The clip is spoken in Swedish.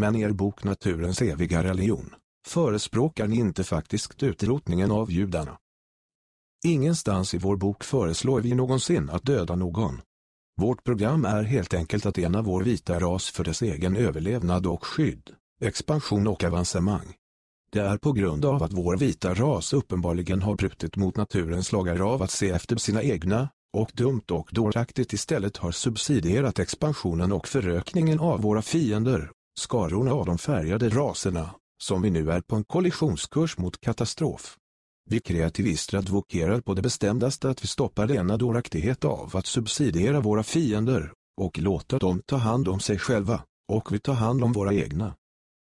Men i er bok Naturens eviga religion förespråkar ni inte faktiskt utrotningen av judarna. Ingenstans i vår bok föreslår vi någonsin att döda någon. Vårt program är helt enkelt att ena vår vita ras för dess egen överlevnad och skydd, expansion och avancemang. Det är på grund av att vår vita ras uppenbarligen har brutit mot naturens lagar av att se efter sina egna, och dumt och dåraktigt istället har subsidierat expansionen och förökningen av våra fiender, skarorna av de färgade raserna, som vi nu är på en kollisionskurs mot katastrof. Vi kreativister advokerar på det bestämdaste att vi stoppar denna dåraktighet av att subsidiera våra fiender, och låta dem ta hand om sig själva, och vi tar hand om våra egna.